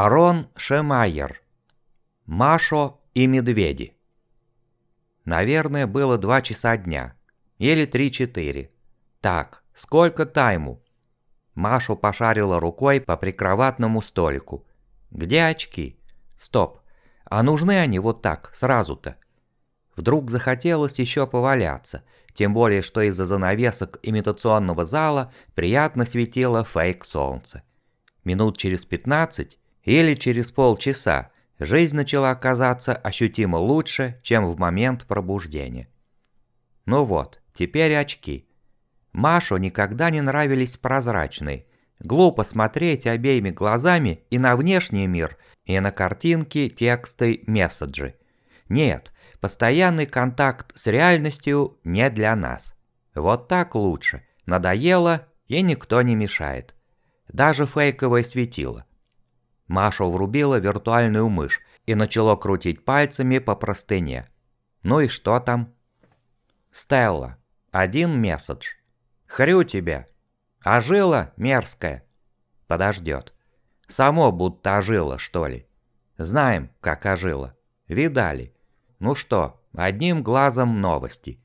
Арон Шемайер Машо и медведи Наверное, было два часа дня. Или три-четыре. Так, сколько тайму? Машу пошарила рукой по прикроватному столику. Где очки? Стоп. А нужны они вот так, сразу-то? Вдруг захотелось еще поваляться, тем более, что из-за занавесок имитационного зала приятно светило фейк-солнце. Минут через пятнадцать или через полчаса жизнь начала казаться ощутимо лучше, чем в момент пробуждения. Ну вот, теперь очки. Машу никогда не нравились прозрачные. Глупо смотреть обеими глазами и на внешний мир, и на картинки, тексты, месседжи. Нет, постоянный контакт с реальностью не для нас. Вот так лучше. Надоело, и никто не мешает. Даже фейковое светило. Маша врубила виртуальную мышь и начала крутить пальцами по простыне. Ну и что там? Стелла. Один месседж. Хрю тебя. Ожила мерзкая. Подождет. Само будто ожило, что ли. Знаем, как ожило. Видали. Ну что, одним глазом новости.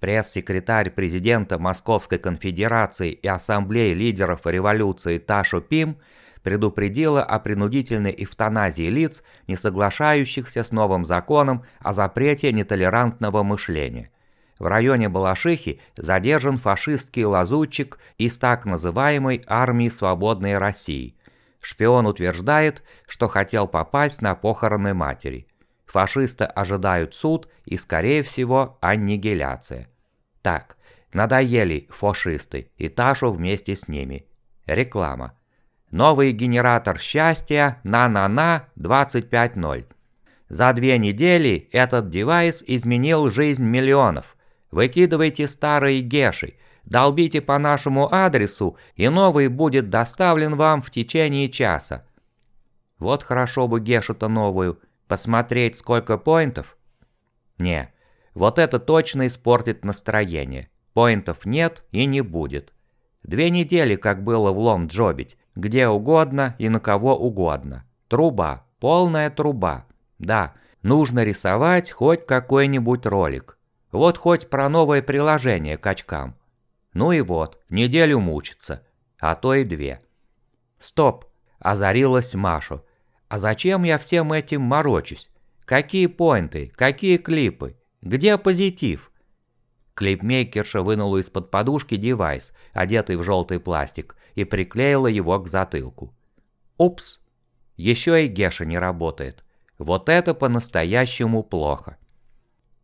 Пресс-секретарь президента Московской конфедерации и Ассамблеи лидеров революции Ташу Пим предупредила о принудительной эвтаназии лиц, не соглашающихся с новым законом о запрете нетолерантного мышления. В районе Балашихи задержан фашистский лазутчик из так называемой «Армии свободной России». Шпион утверждает, что хотел попасть на похороны матери. Фашисты ожидают суд и, скорее всего, аннигиляция. Так, надоели фашисты и Ташу вместе с ними. Реклама. Новый генератор счастья на-на-на 25.0. За две недели этот девайс изменил жизнь миллионов. Выкидывайте старые геши, долбите по нашему адресу, и новый будет доставлен вам в течение часа. Вот хорошо бы гешу-то новую, посмотреть сколько поинтов. Не, вот это точно испортит настроение. Поинтов нет и не будет. Две недели как было в лом джобить, где угодно и на кого угодно. Труба, полная труба. Да, нужно рисовать хоть какой-нибудь ролик. Вот хоть про новое приложение к очкам. Ну и вот, неделю мучиться, а то и две. Стоп, озарилась Машу. А зачем я всем этим морочусь? Какие поинты, какие клипы? Где позитив? Клипмейкерша вынула из-под подушки девайс, одетый в желтый пластик, и приклеила его к затылку. Упс, еще и Геша не работает. Вот это по-настоящему плохо.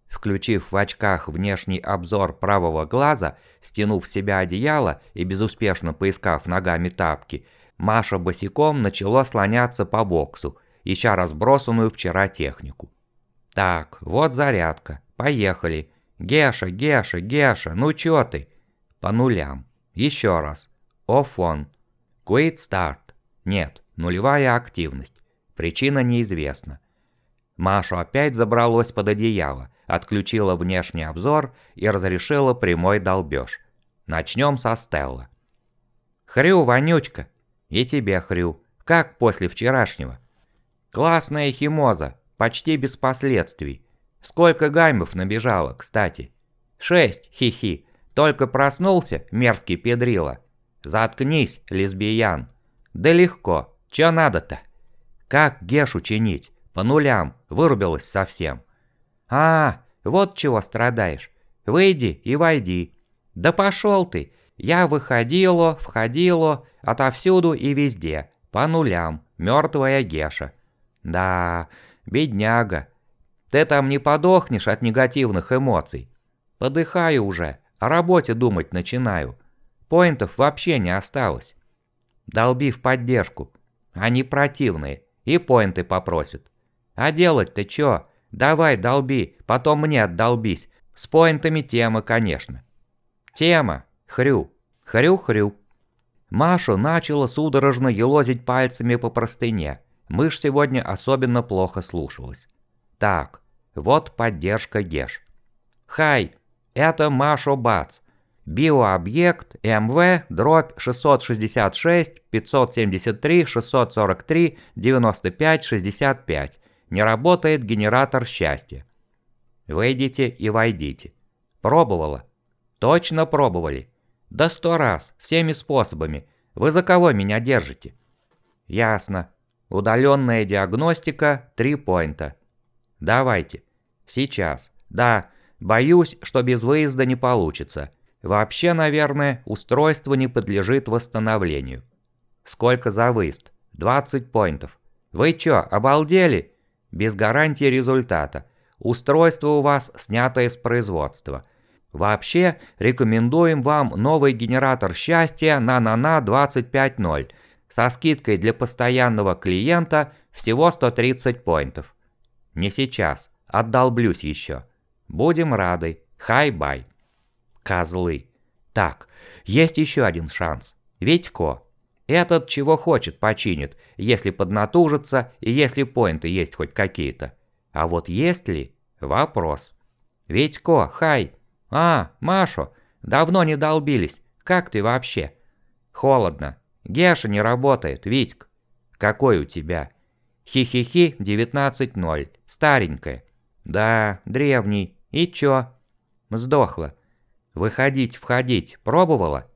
Включив в очках внешний обзор правого глаза, стянув в себя одеяло и безуспешно поискав ногами тапки, Маша босиком начала слоняться по боксу, ища разбросанную вчера технику. Так, вот зарядка, поехали. Геша, Геша, Геша, ну чё ты? По нулям. Еще раз. Off on. Quit start. Нет, нулевая активность. Причина неизвестна. Маша опять забралась под одеяло, отключила внешний обзор и разрешила прямой долбеж. Начнем со Стелла. Хрю, вонючка. И тебе хрю. Как после вчерашнего? Классная химоза, почти без последствий. Сколько гаймов набежало, кстати? Шесть, хихи. Только проснулся, мерзкий педрила. Заткнись, лесбиян. Да легко. Чё надо-то? Как Гешу чинить? По нулям. Вырубилась совсем. А, вот чего страдаешь. Выйди и войди. Да пошел ты. Я выходила, входила, отовсюду и везде. По нулям. Мертвая Геша. Да, бедняга. Ты там не подохнешь от негативных эмоций. Подыхаю уже, о работе думать начинаю. Поинтов вообще не осталось. Долби в поддержку. Они противные и поинты попросят. А делать-то чё? Давай долби, потом мне отдолбись. С поинтами тема, конечно. Тема. Хрю. Хрю-хрю. Маша начала судорожно елозить пальцами по простыне. Мышь сегодня особенно плохо слушалась. Так, вот поддержка Геш. Хай, это Машо Бац. Биообъект МВ дробь 666 573 643 95 65. Не работает генератор счастья. Выйдите и войдите. Пробовала? Точно пробовали. Да сто раз, всеми способами. Вы за кого меня держите? Ясно. Удаленная диагностика, три поинта. Давайте. Сейчас. Да, боюсь, что без выезда не получится. Вообще, наверное, устройство не подлежит восстановлению. Сколько за выезд? 20 поинтов. Вы чё, обалдели? Без гарантии результата. Устройство у вас снятое с производства. Вообще, рекомендуем вам новый генератор счастья на Нана 250 со скидкой для постоянного клиента всего 130 поинтов. Не сейчас, отдолблюсь еще. Будем рады. Hi-bye. Козлы. Так, есть еще один шанс. Витько. Этот чего хочет починит, если поднатужится и если поинты есть хоть какие-то. А вот есть ли? Вопрос. Витько, хай. А, Машо, давно не долбились. Как ты вообще? Холодно. Геша не работает, Витьк. Какой у тебя? Хи-хи-хи 19.0. Старенькая. Да, древний. И чё? Сдохла. Выходить, входить. Пробовала?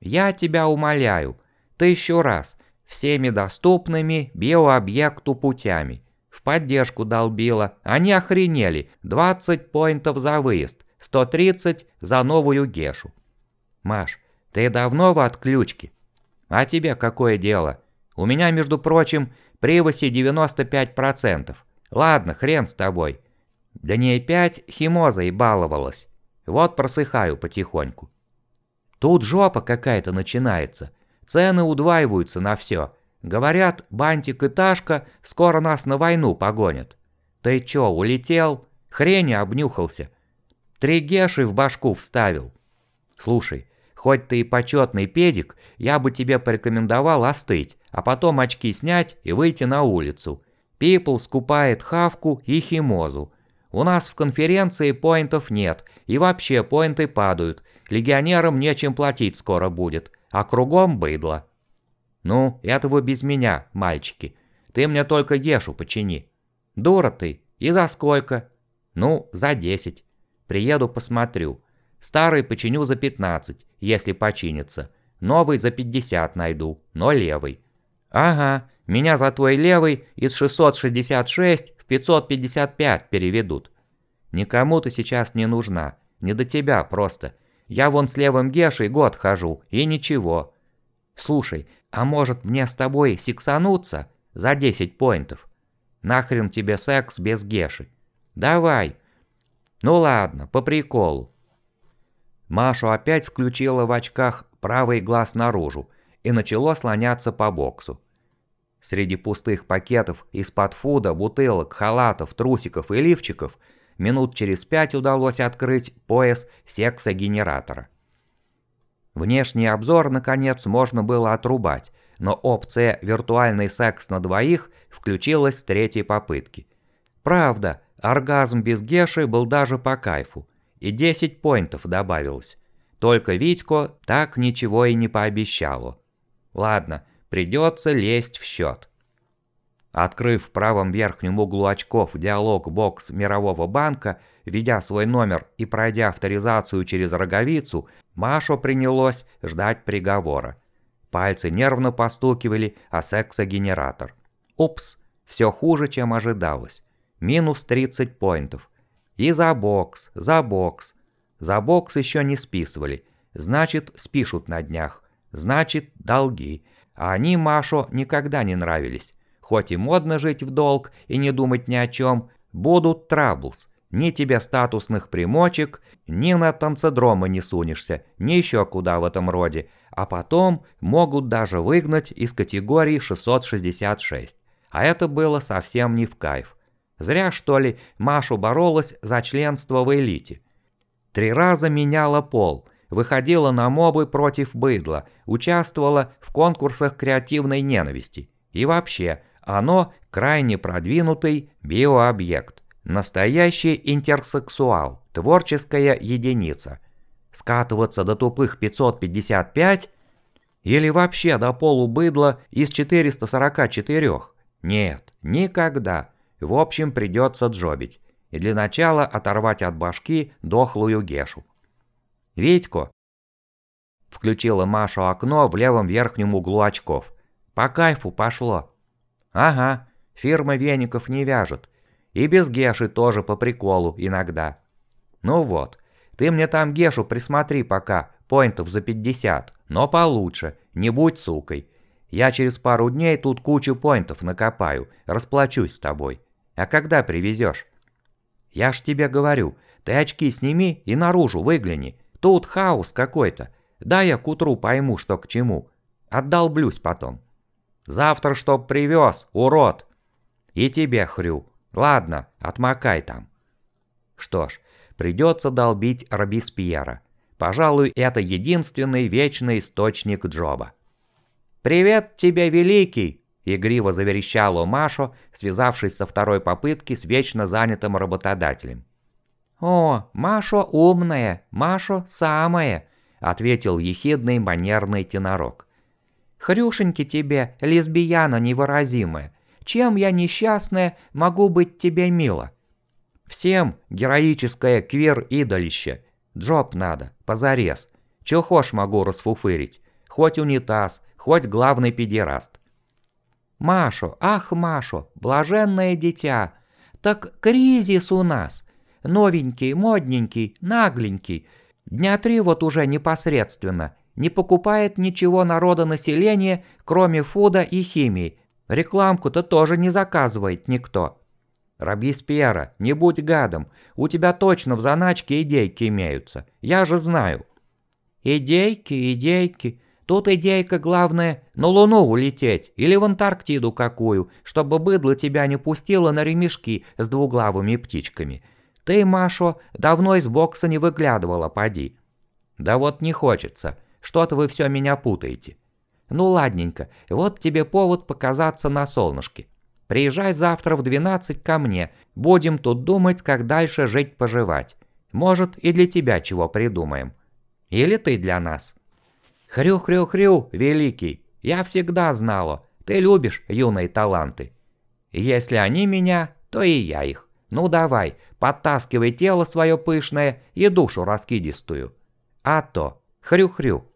Я тебя умоляю. Тысячу раз. Всеми доступными биообъекту путями. В поддержку долбила. Они охренели. 20 поинтов за выезд. 130 за новую Гешу. Маш, ты давно в отключке? А тебе какое дело? У меня, между прочим, привоси 95%. Ладно, хрен с тобой. Дней пять химозой баловалась. Вот просыхаю потихоньку. Тут жопа какая-то начинается. Цены удваиваются на все. Говорят, Бантик и Ташка скоро нас на войну погонят. Ты чё, улетел? Хрени обнюхался. Три геши в башку вставил. Слушай, хоть ты и почетный педик, я бы тебе порекомендовал остыть, а потом очки снять и выйти на улицу. Пипл скупает хавку и химозу. У нас в конференции поинтов нет, и вообще поинты падают. Легионерам нечем платить скоро будет, а кругом быдло. Ну, этого без меня, мальчики. Ты мне только Гешу почини. Дура ты. И за сколько? Ну, за 10. Приеду посмотрю. Старый починю за 15, если починится. Новый за 50 найду, но левый. Ага, меня за твой левый из 666 в 555 переведут. Никому ты сейчас не нужна. Не до тебя просто. Я вон с левым Гешей год хожу, и ничего. Слушай, а может мне с тобой сексануться за 10 поинтов? Нахрен тебе секс без Геши? Давай. Ну ладно, по приколу. Машу опять включила в очках правый глаз наружу и начало слоняться по боксу. Среди пустых пакетов из-под фуда, бутылок, халатов, трусиков и лифчиков минут через пять удалось открыть пояс секса-генератора. Внешний обзор, наконец, можно было отрубать, но опция «виртуальный секс на двоих» включилась с третьей попытки. Правда, оргазм без Геши был даже по кайфу, и 10 поинтов добавилось. Только Витько так ничего и не пообещало. Ладно, придется лезть в счет. Открыв в правом верхнем углу очков диалог-бокс Мирового банка, введя свой номер и пройдя авторизацию через роговицу, Маша принялось ждать приговора. Пальцы нервно постукивали о сексогенератор. Упс, все хуже, чем ожидалось. Минус 30 поинтов. И за бокс, за бокс. За бокс еще не списывали. Значит, спишут на днях. Значит, долги. А они Машу никогда не нравились. Хоть и модно жить в долг и не думать ни о чем, будут траблс. Ни тебе статусных примочек, ни на танцедромы не сунешься, ни еще куда в этом роде. А потом могут даже выгнать из категории 666. А это было совсем не в кайф. Зря, что ли, Машу боролась за членство в элите. Три раза меняла пол, выходила на мобы против быдла, участвовала в конкурсах креативной ненависти. И вообще, оно крайне продвинутый биообъект. Настоящий интерсексуал, творческая единица. Скатываться до тупых 555 или вообще до полубыдла из 444? Нет, никогда. В общем, придется джобить. И для начала оторвать от башки дохлую Гешу. «Витько!» Включила Машу окно в левом верхнем углу очков. «По кайфу пошло!» «Ага, фирма веников не вяжет. И без Геши тоже по приколу иногда. Ну вот, ты мне там Гешу присмотри пока, поинтов за 50, но получше, не будь сукой. Я через пару дней тут кучу поинтов накопаю, расплачусь с тобой. А когда привезешь? Я ж тебе говорю, ты очки сними и наружу выгляни. Тут хаос какой-то. Да я к утру пойму, что к чему. Отдолблюсь потом. Завтра чтоб привез, урод. И тебе хрю. Ладно, отмокай там. Что ж, придется долбить Робеспьера. Пожалуй, это единственный вечный источник Джоба. «Привет тебе, Великий!» – игриво заверещала Машу, связавшись со второй попытки с вечно занятым работодателем. «О, Маша умная, Маша самая!» – ответил ехидный манерный тенорок. «Хрюшеньки тебе, лесбияна невыразимая, чем я несчастная могу быть тебе мила?» «Всем героическое квир-идолище. Джоб надо, позарез. Чё хошь могу расфуфырить. Хоть унитаз, хоть главный педераст. Машу, ах, Машу, блаженное дитя, так кризис у нас. Новенький, модненький, нагленький. Дня три вот уже непосредственно. Не покупает ничего народонаселения, кроме фуда и химии. Рекламку-то тоже не заказывает никто. Робеспьера, не будь гадом, у тебя точно в заначке идейки имеются, я же знаю. Идейки, идейки, Тут идейка главная – на Луну улететь или в Антарктиду какую, чтобы быдло тебя не пустило на ремешки с двуглавыми птичками. Ты, Машо, давно из бокса не выглядывала, поди. Да вот не хочется, что-то вы все меня путаете. Ну ладненько, вот тебе повод показаться на солнышке. Приезжай завтра в 12 ко мне, будем тут думать, как дальше жить-поживать. Может, и для тебя чего придумаем. Или ты для нас. Хрю-хрю-хрю, великий, я всегда знала, ты любишь юные таланты. Если они меня, то и я их. Ну давай, подтаскивай тело свое пышное и душу раскидистую. А то, хрю-хрю.